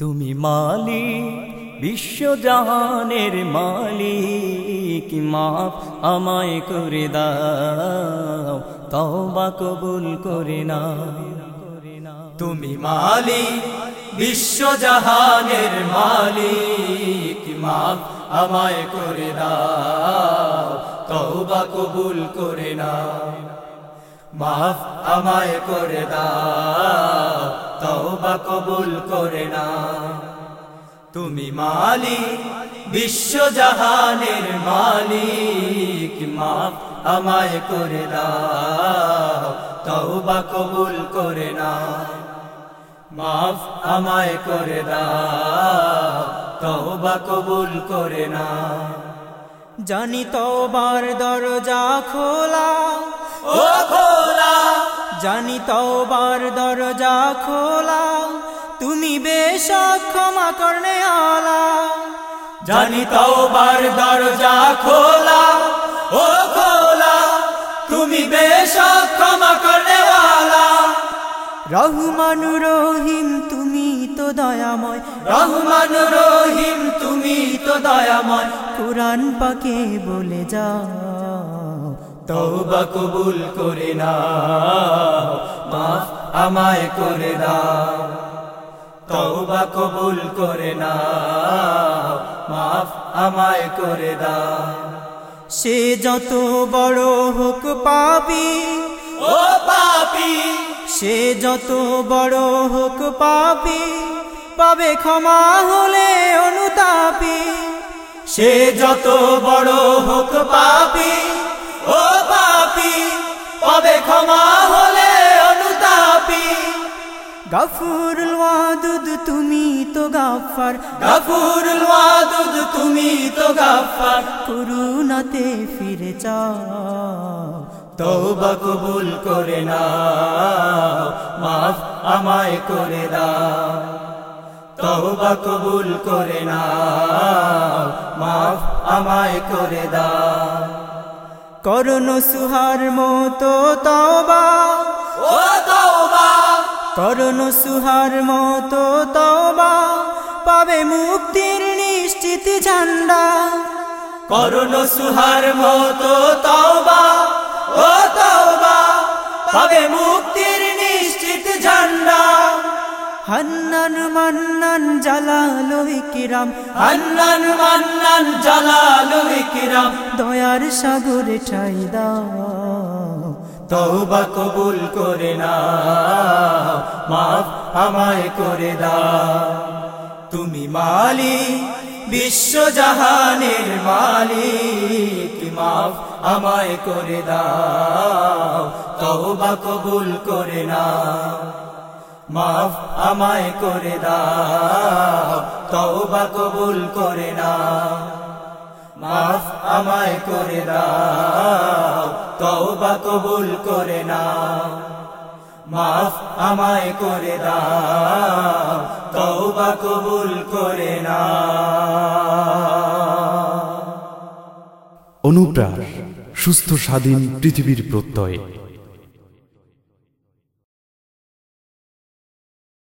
তুমি মালিক, বিশ্বজাহানের মালিক মাপ আমায় করে দাও, তওবা কবুল করে না তুমি মালিক, বিশ্বজাহানের মালিক মাপ আমায় করে দাও, তওবা কবুল করে না মাফ আমায় করে দাও। তওবা কবুল করে না। তুমি মালিক বিশ্বজাহানের মালিক, মাফ আমায় করে দাও, তওবা কবুল করে না। মাফ আমায় করে দাও, তওবা কবুল করে না। জানি তোবার দরজা খোলা, ও খোলা। জানি তোবার দরজা খোলা, তুমি বেশ ক্ষমা করনে আলা। জানি তওবার দরজা খোলা, ও খোলা, তুমি বেশ ক্ষমা করনেওয়ালা রহমান রহিম, তুমি তো দয়াময়। রহমান রহিম, তুমি তো দয়াময়। কোরআন পাকে বলে যাও। তওবা কবুল করে না মাফ আমায় করে দাও। তওবা কবুল করে না মাফ আমায় করে দাও। সে যত বড় হোক পাপি, ও পাপী, সে যত বড় হোক পাপি, পাবে ক্ষমা হলে অনুতাপি। সে যত বড় হোক পাপি পাবে ক্ষমা হলে অনুতাপি। গাফুরুল ওয়াদুদ তুমি তো গাফার গাফুরুল ওয়াদুদ তুমি তো গাফার করুণাতে ফিরে তওবা কবুল করে না মাফ আমায় করে দাও। তওবা কবুল করে না মাফ আমায় করে দাও। করুণ সুহার মতো তবা ও তওবা। করুণ সুহার মতো তবা পাবে মুক্তির নিশ্চিত ঝান্ডা। করুণ সুহার মতো তবা ও তওবা। পাবে মুক্তির নিশ্চিত ঝান্ডা। হান্নান মান্নান জালালো কিরাম। হান্নান মান্নান জালালু ইকরাম দয়ার সাগরে ঠাই দাও। তওবা কবুল করে না মাফ আমায় করে দাও। তুমি মালিক বিশ্বজাহানের মালিক মাফ আমায় করে দাও। তওবা কবুল করে না মাফ আমায় করে দাও, তওবা কবুল করে না মাফ আমায় করে দাও, তওবা কবুল করে না মাফ আমায় করে দাও, তওবা কবুল করে না অনুপ্রাস, সুস্থ স্বাধীন পৃথিবীর প্রত্যয়।